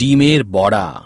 ডিমের বড়া।